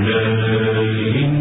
مولاي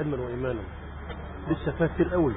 علما وإيمانا. لسه فيها قوي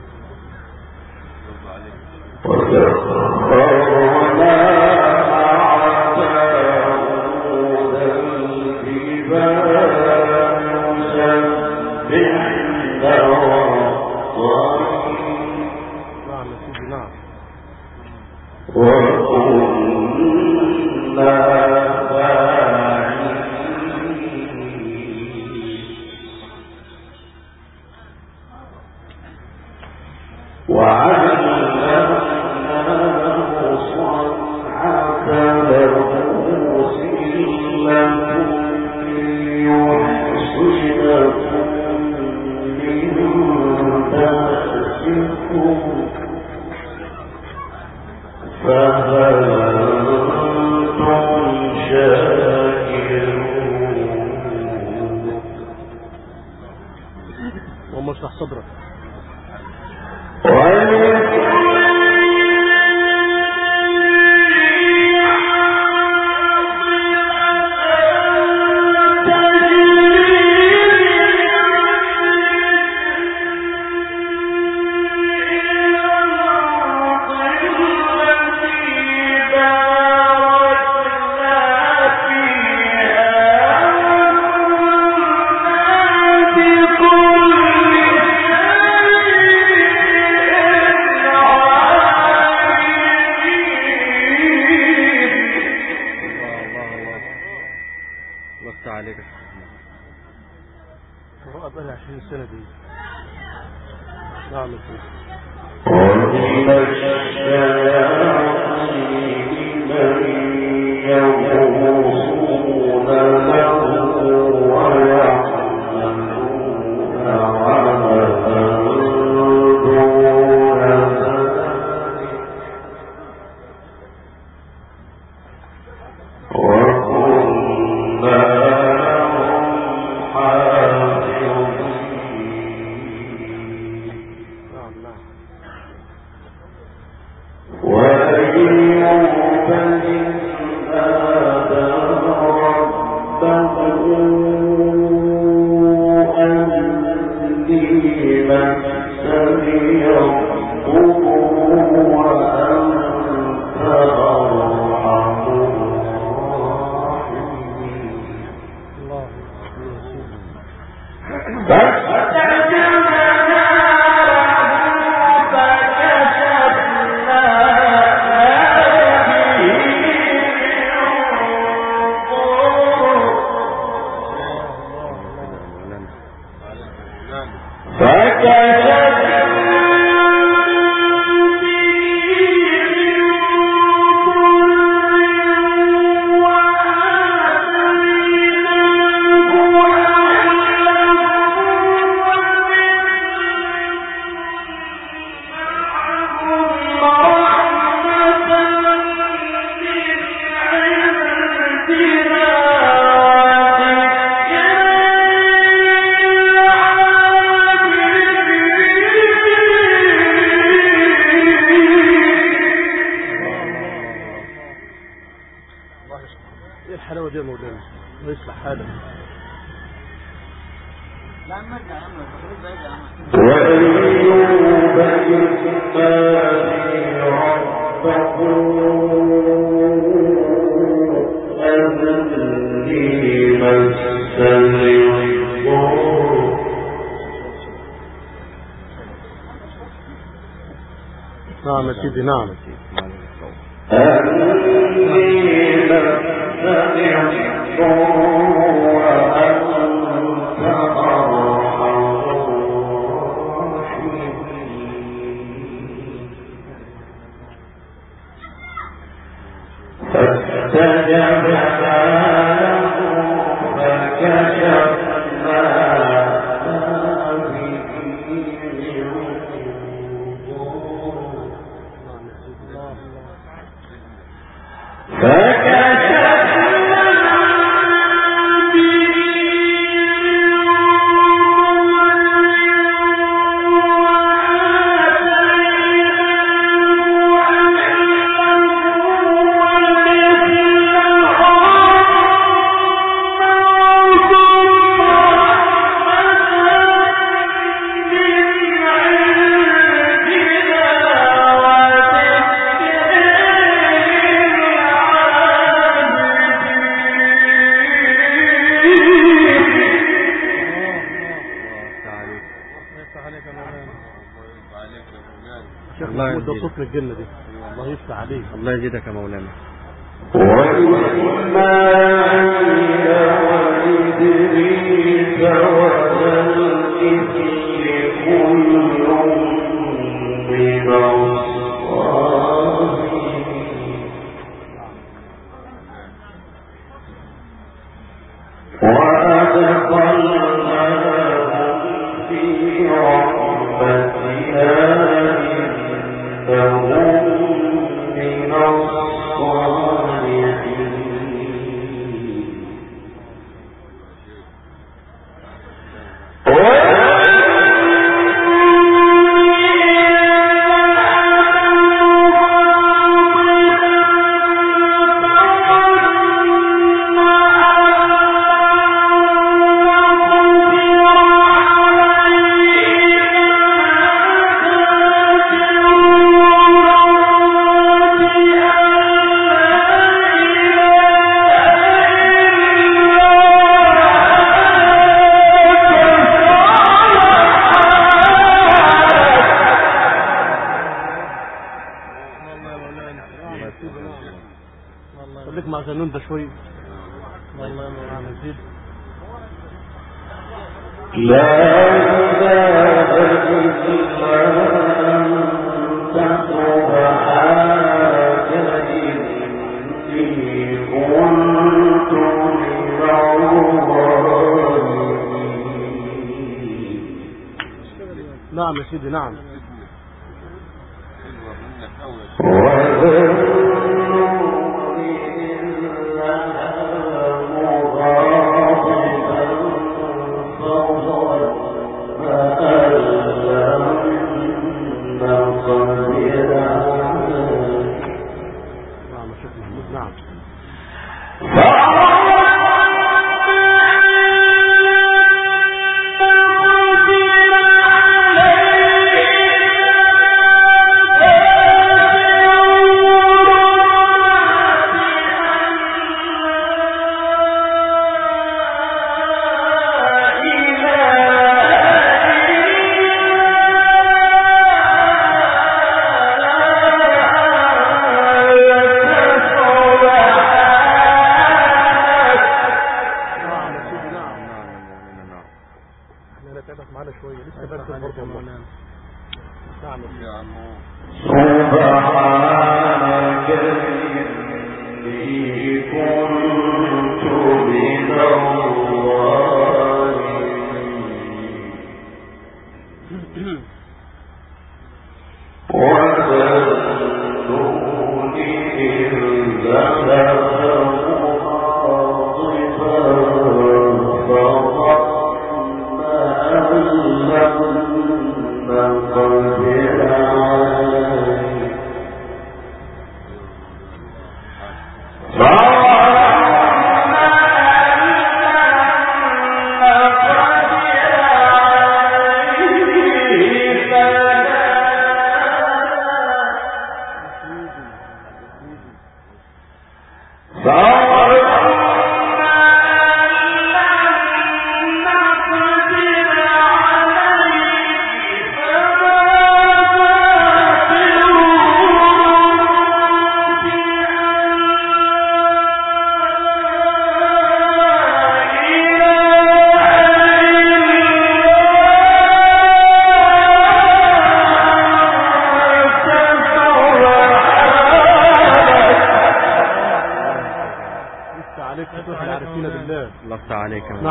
صوت الجنة دي. الله يشفع عليك. الله يزيدك يا مولانا. وإما عند وإدريس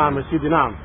نعم سيدي نعم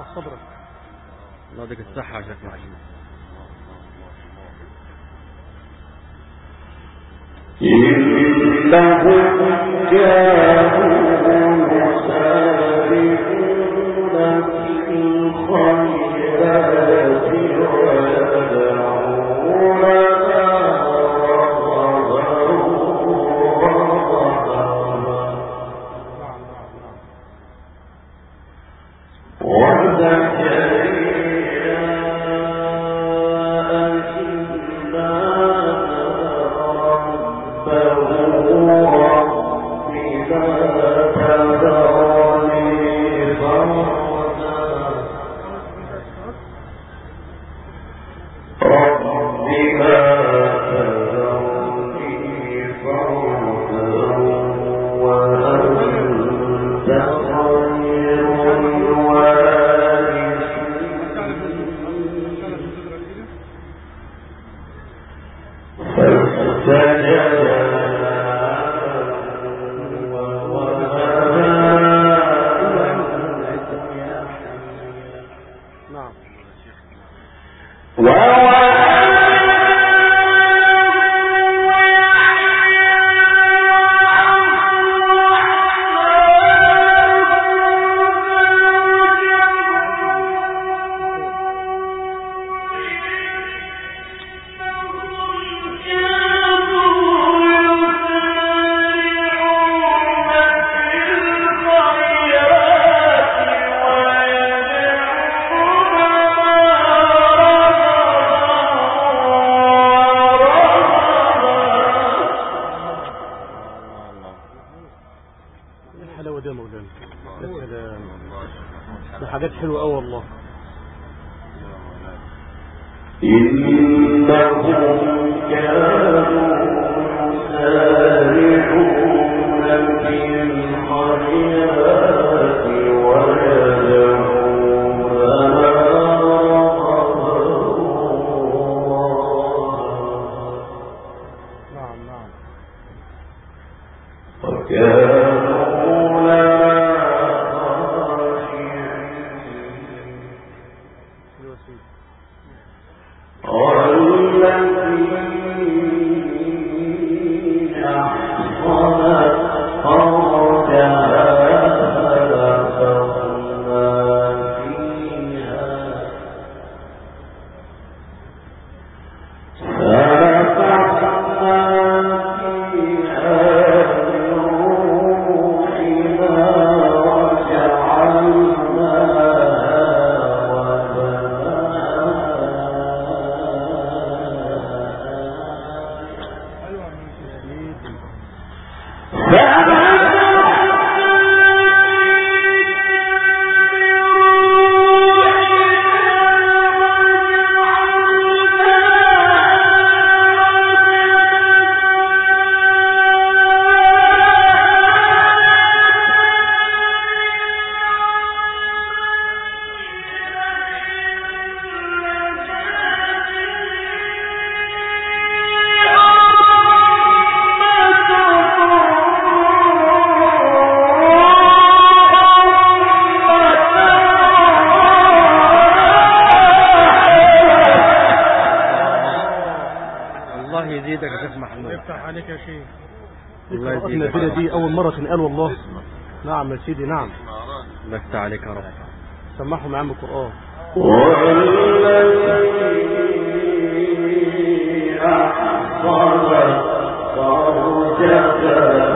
يصح صبرك. الله يديك الصحة يا شيخ محمد إنهم كانوا النافله دي أول مرة تنقال والله. نعم يا سيدي نعم. لست عليك يا رب. سمحوا يا القران والذي احصل فرجك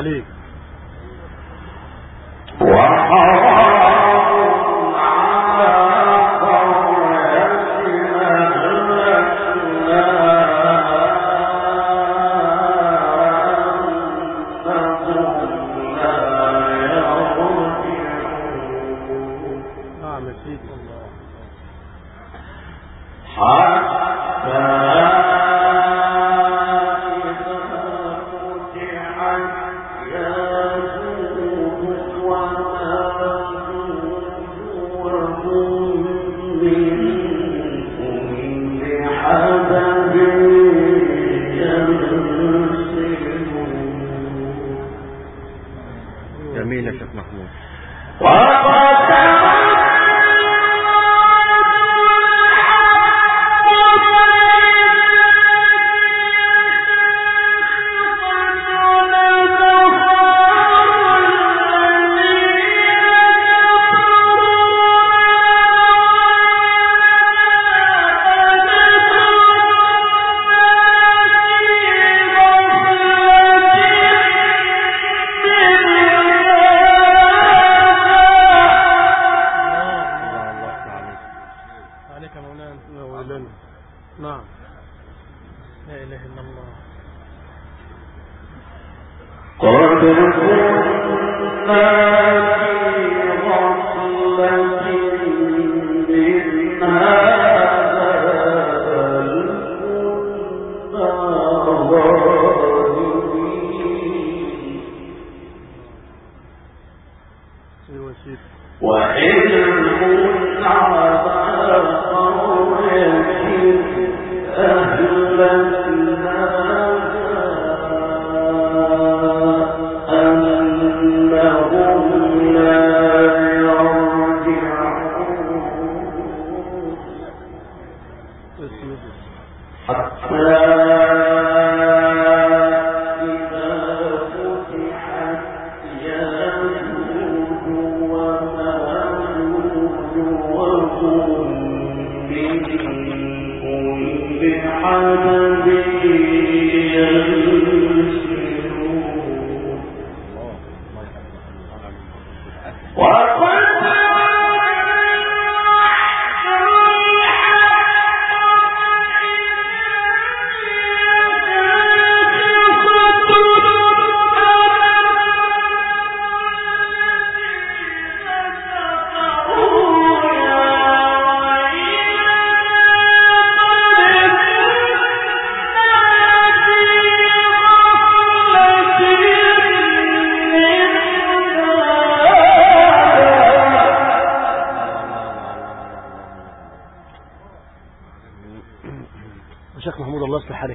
عليك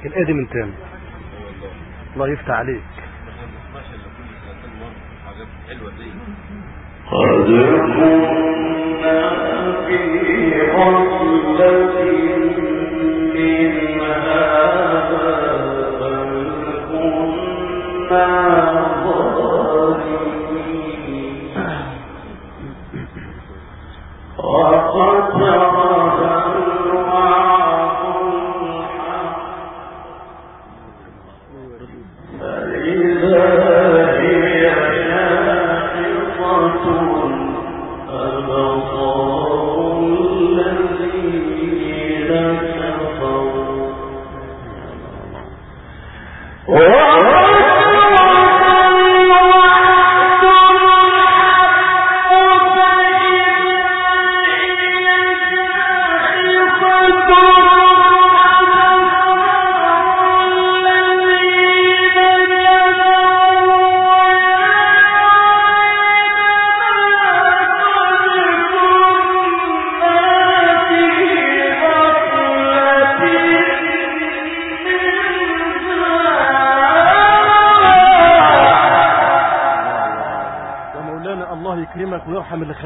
الادم انت الله يفتح عليك.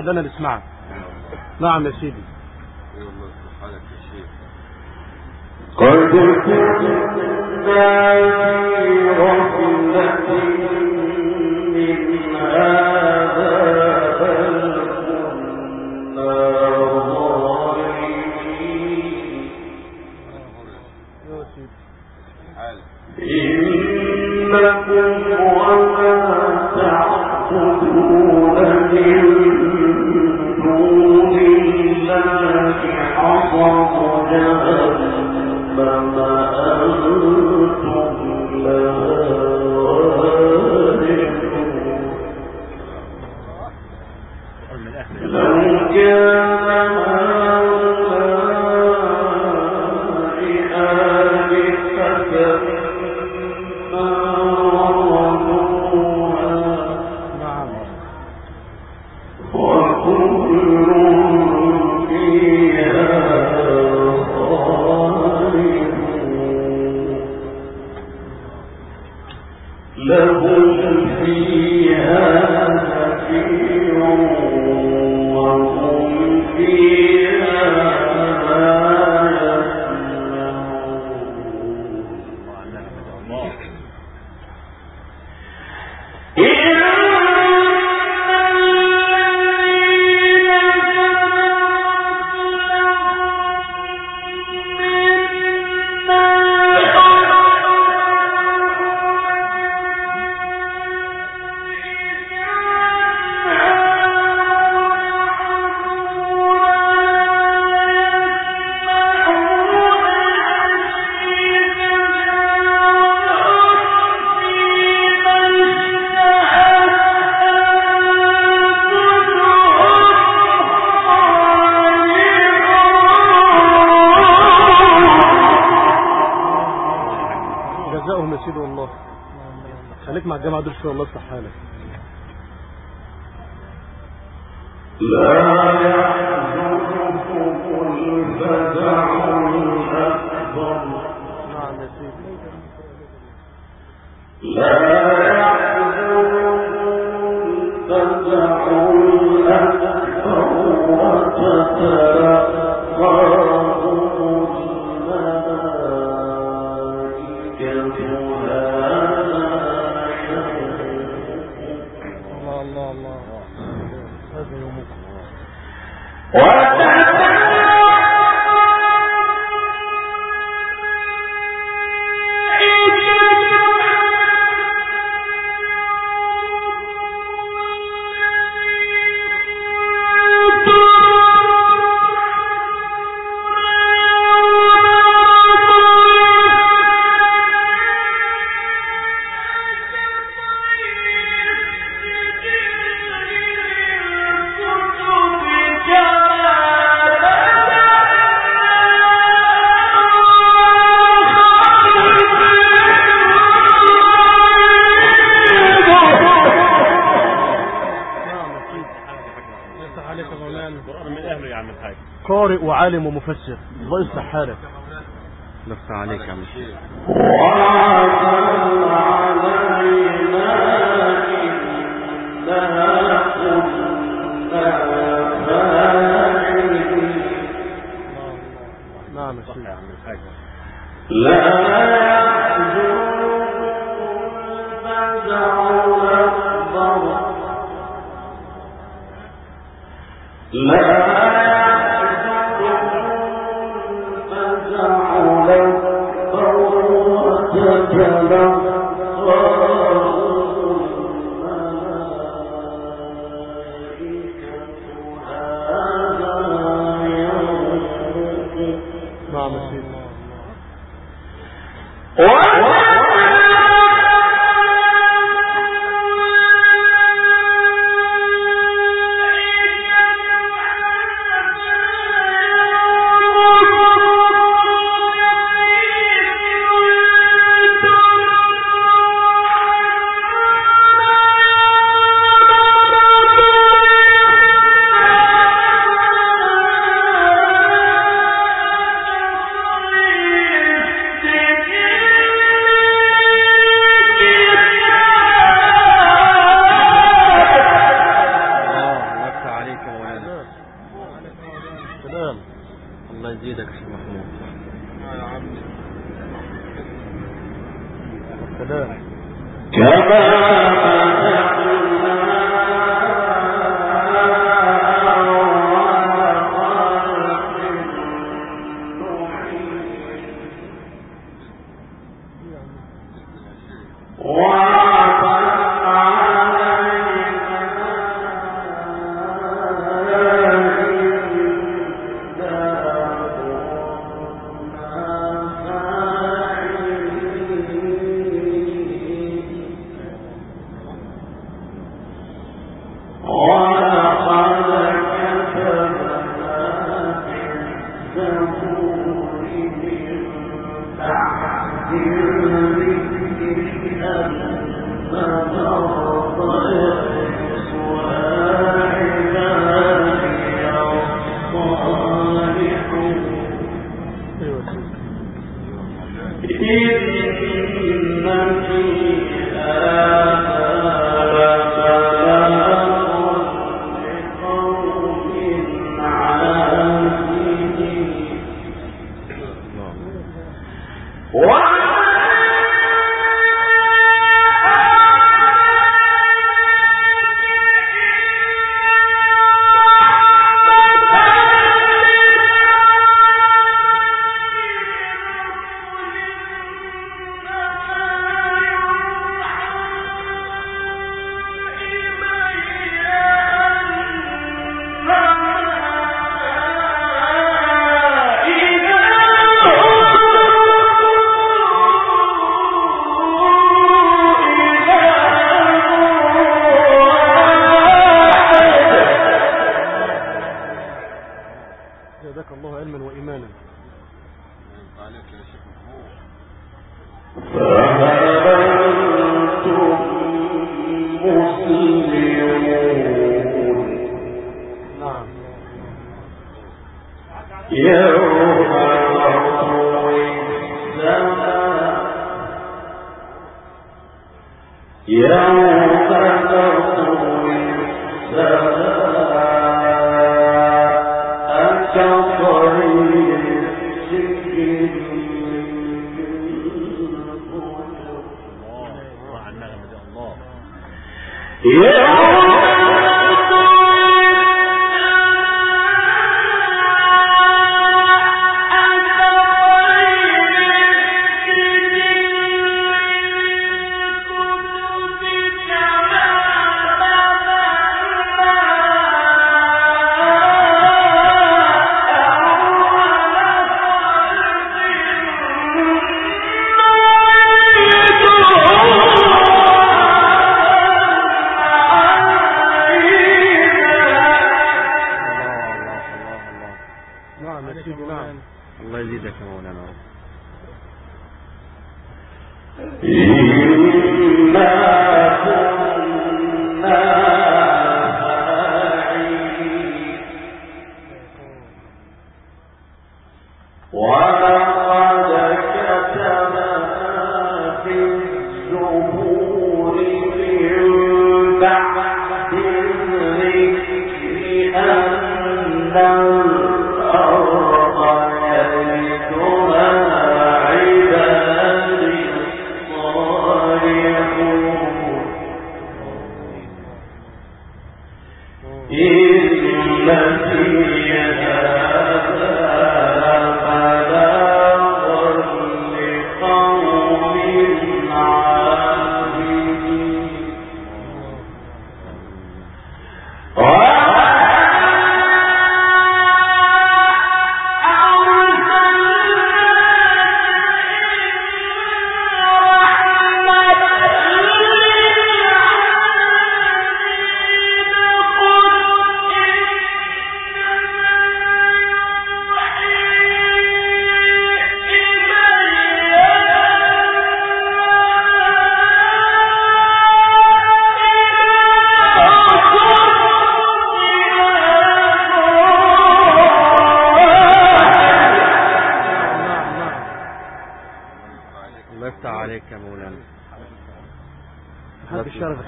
ده أنا نعم يا سيدي. عالم ومفسر. الله يصلح حالك نفس عليك يا عم نعم لا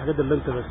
الحاجات اللي انت بس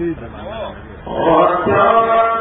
أيوه يا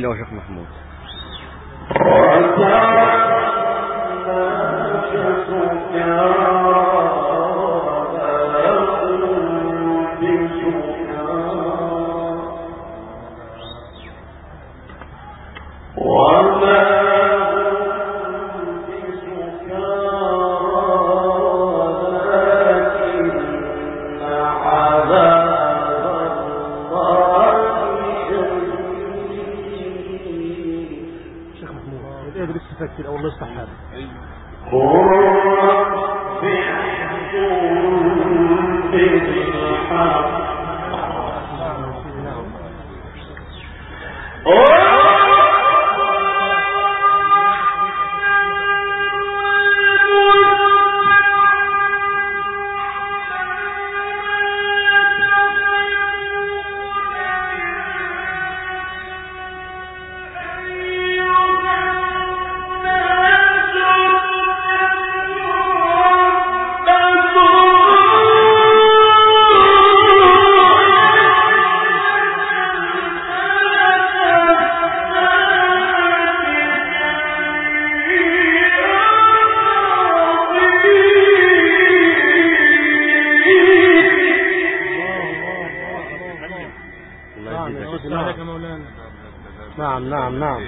los نعم نعم نعم.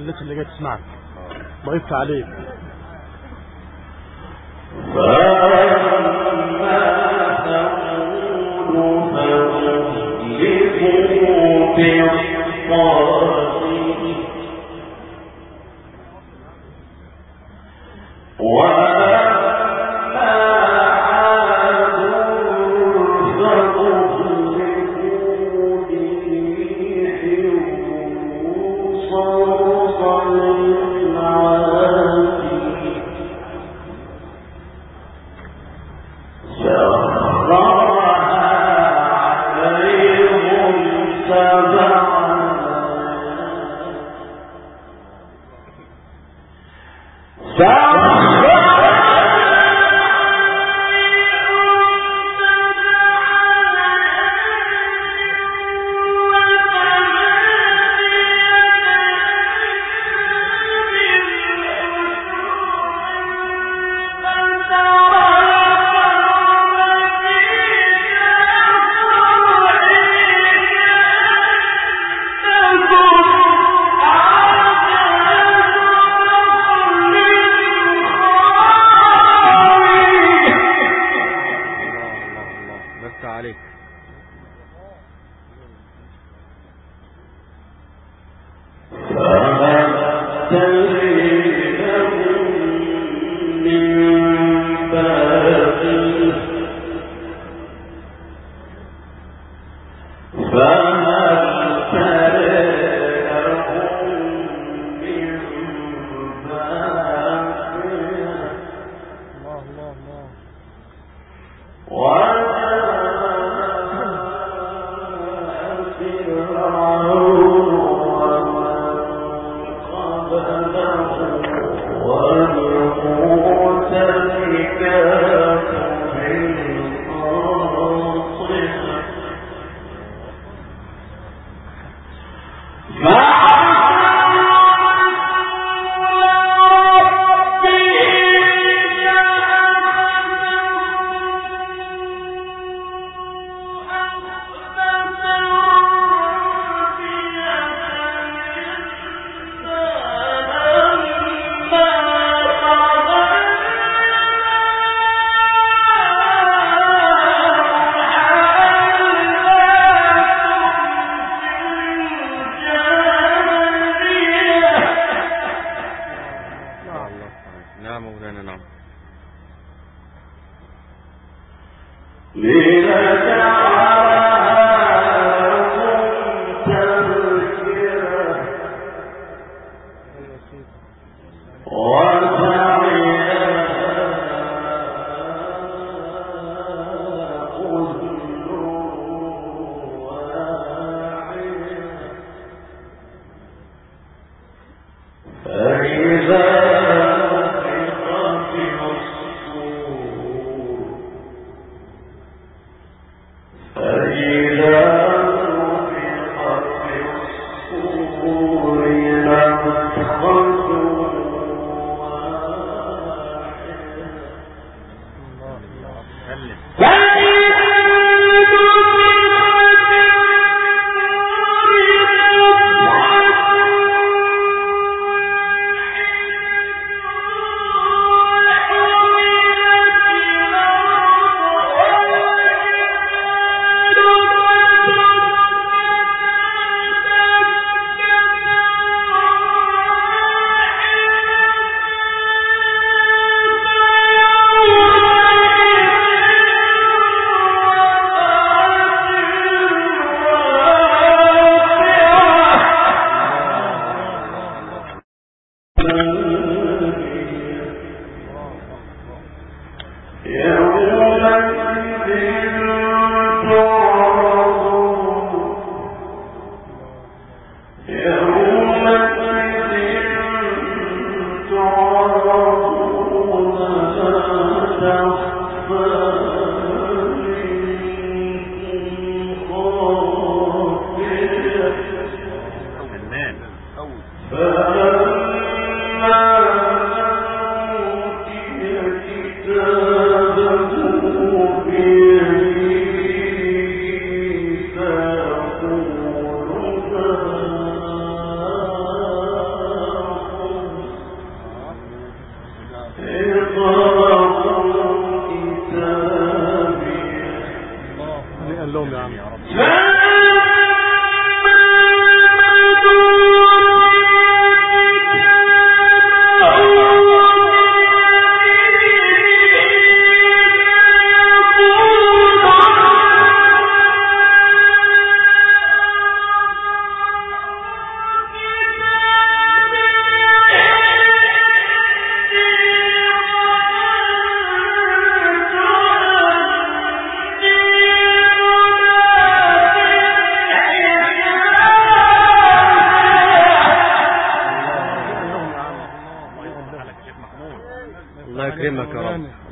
الناس اللي جاية تسمعك. ضيفت عليك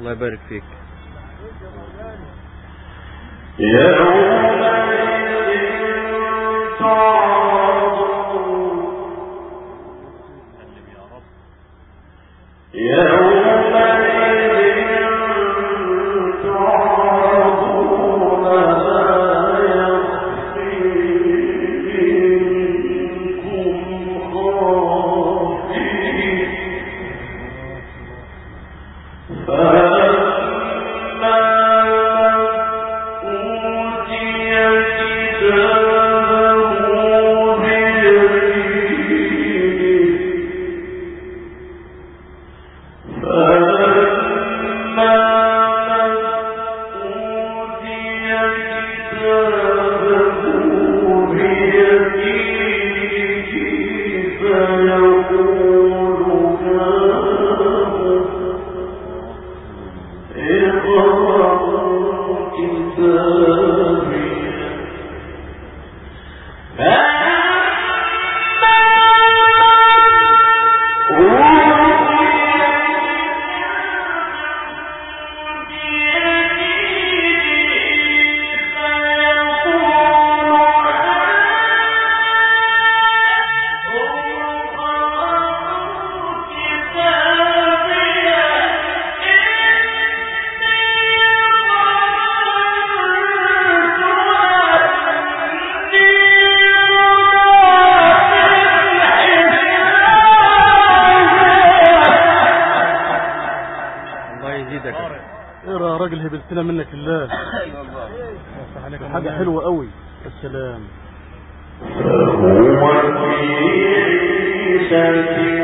رب حسنا منك الله. حاجة حلوة قوي. السلام في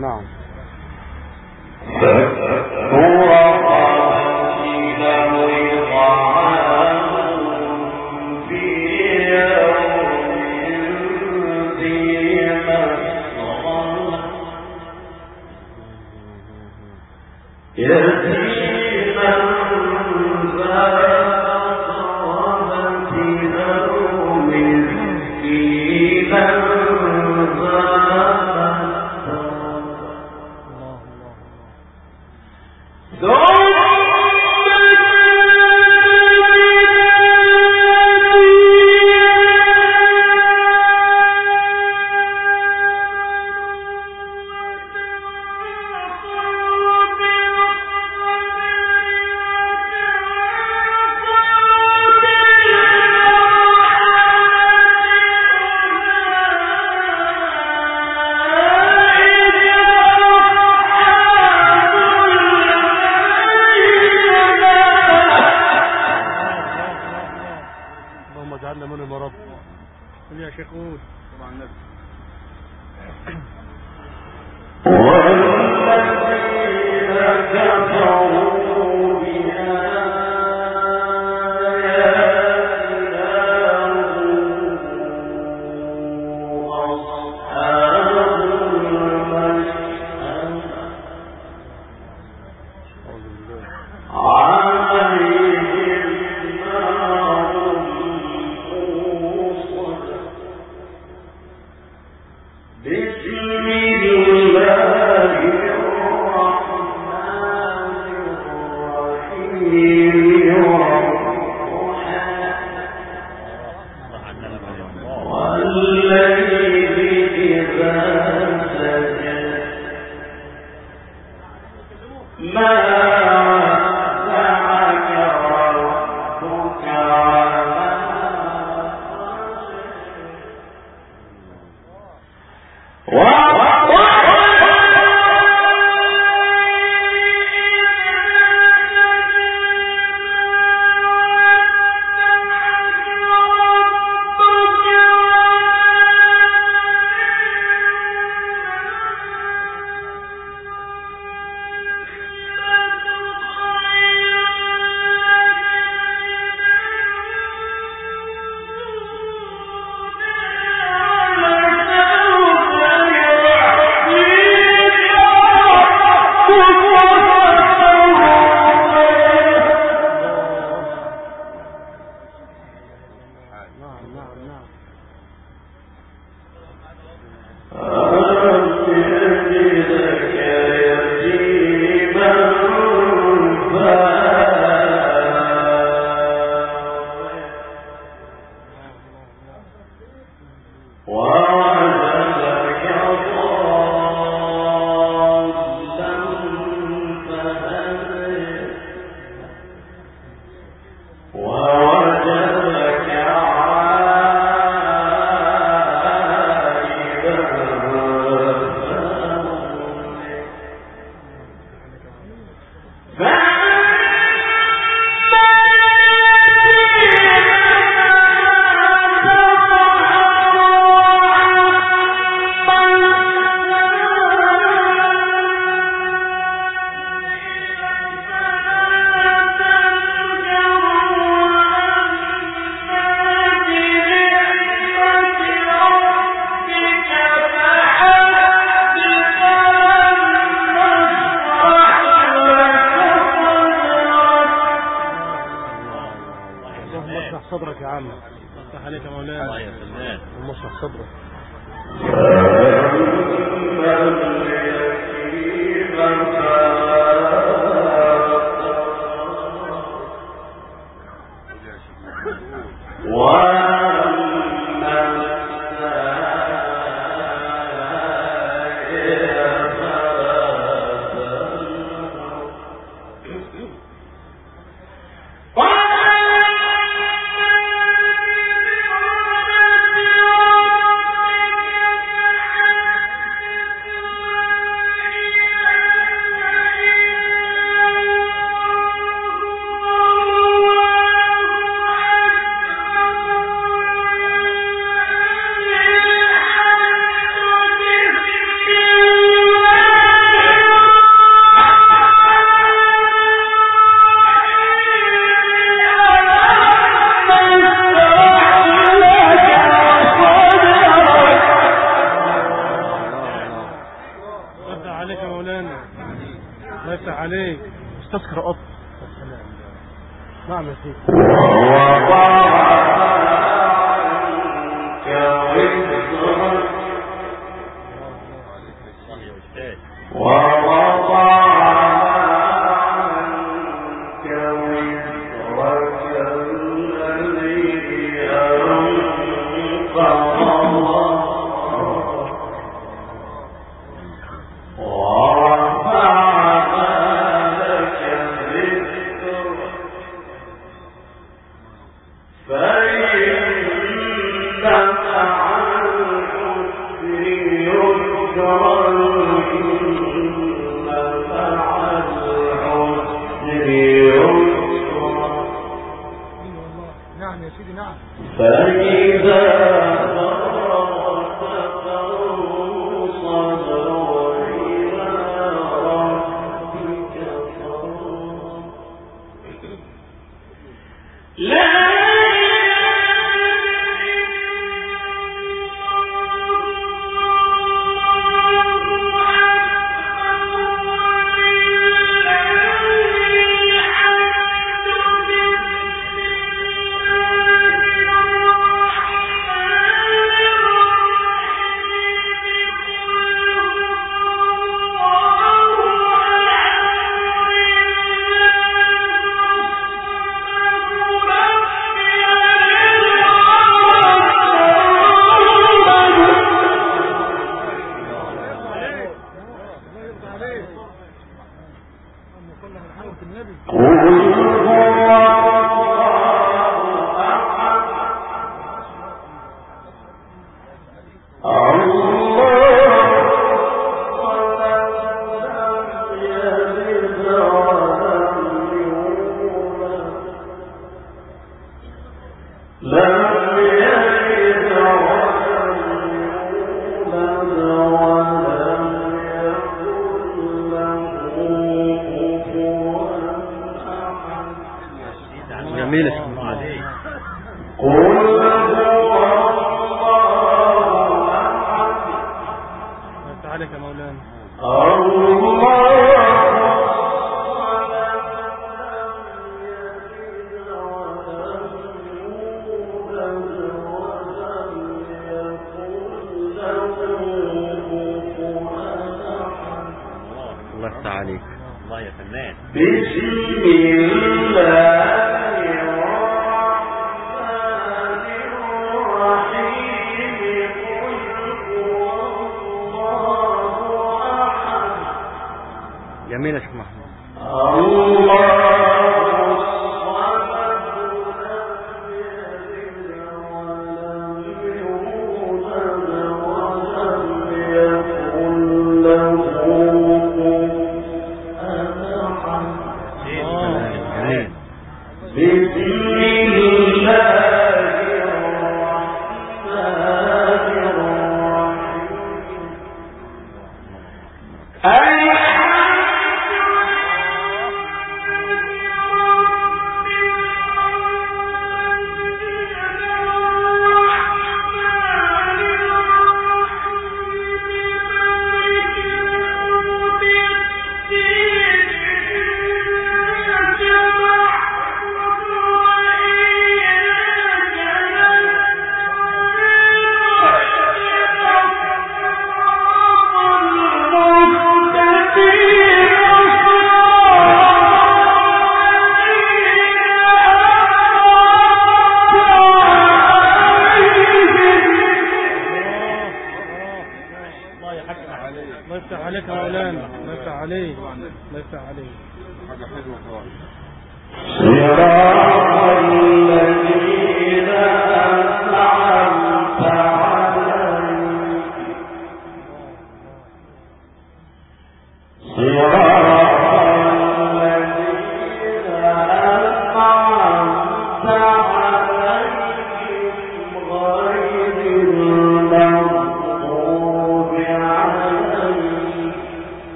No.